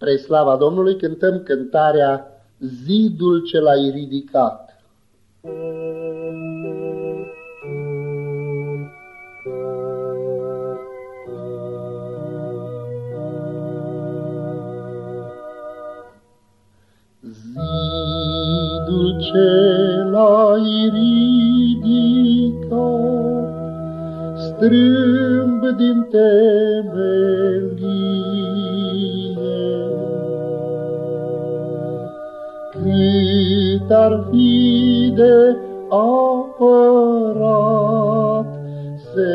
Spre slava Domnului cântăm cântarea Zidul ce l-ai ridicat. Zidul ce l-ai ridicat, strâmb din temelie, cât ar fi de apărat, se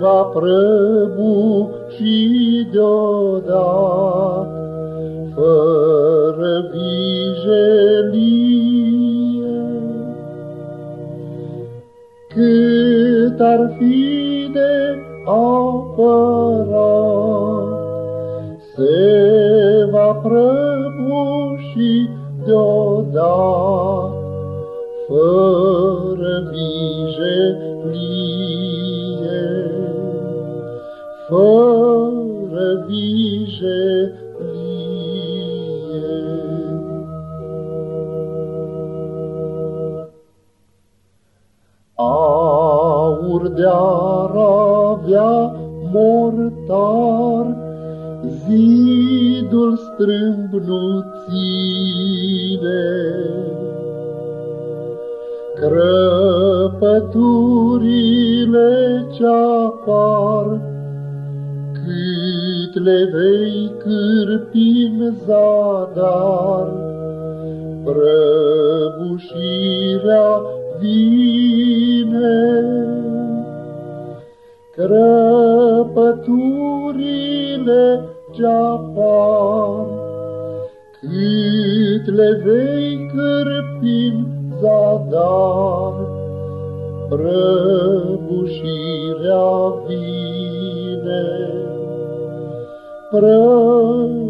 va prăbuși deodată, fără vijelie. Cât ar fi de apărat, se va prăbuși deodată, fără vijelie, fără vijelie. De-ar avea mortar, zidul strâmb nu ține. Crăpăturile ce-apar, cât le vei cârpi în zadar, Crăpăturile ce-apar, cât le vei cârpi zadar, prăbușirea vine, prăbușirea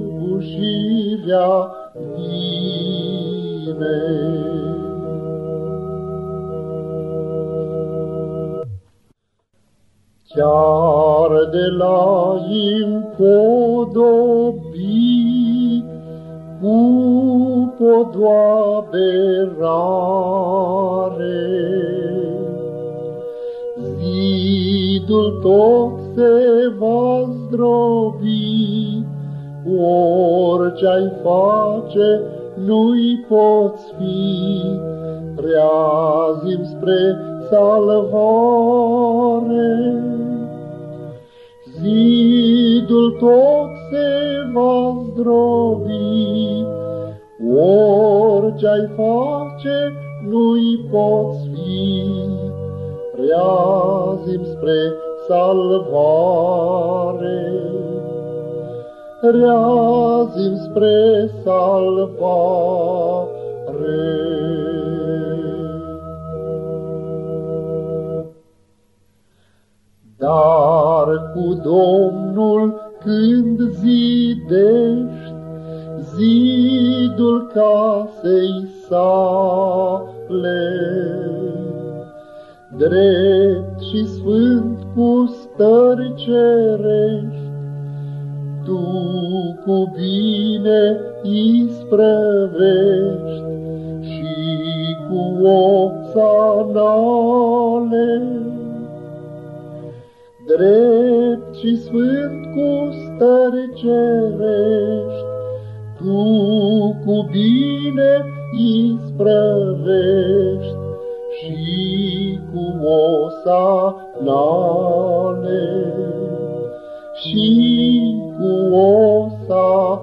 vine. Chiar de la impodobi cu podoabe rare, zidul tot se va zdrobi, orice-ai face, nu-i poți fi, treazim spre salvare. Orice-ai face, nu-i poți fi. Reazim spre salvare, reazim spre salvare. Dar cu Domnul când zidești zidul casei sale, drept și sfânt cu stări cerești, tu cu bine isprăvești și cu opțanale drept și sfânt cu stări cerești, tu cu bine isprăvești și cu osanale, și cu osanale.